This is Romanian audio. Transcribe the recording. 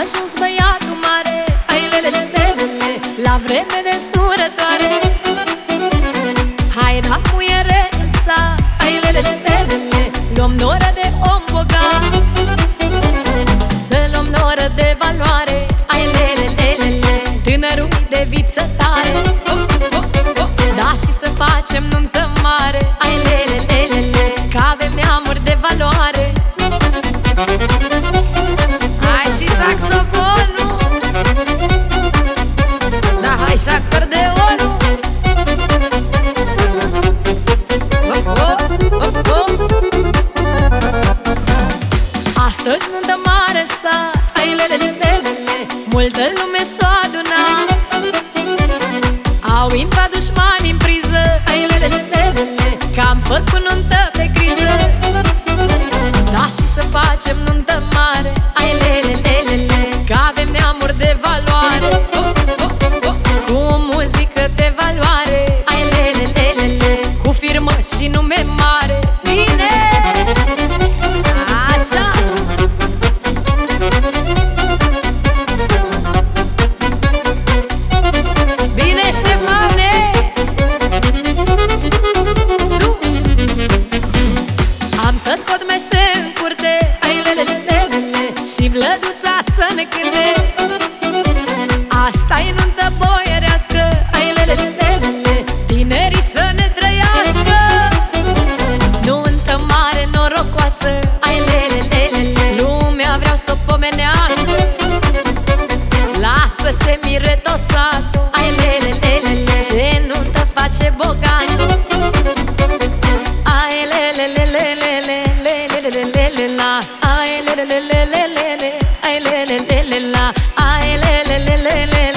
ajuns băiatul mare Ai lelelelele La vreme de surătoare. mai și acordeonul op, op, op, op. Astăzi nuntă mare sa Ai lele, lele, Multă lume s-o aduna. Au intrat dușmani în priză Ai lele, lele, Că am făcut nuntă pe criză Da și să facem nuntă mare Să scot mese în curte Ai le, le, le, le, le, Și vlăduța să ne cânte. Asta e nuntă boierească Ai le, le, le, le, le Tinerii să ne trăiască. Nuntă mare norocoasă Ai le, le, le, le, le Lumea vreau să pomenească. Lasă se mire le le la ai le le le le le le ai le le le le la ai le le le le le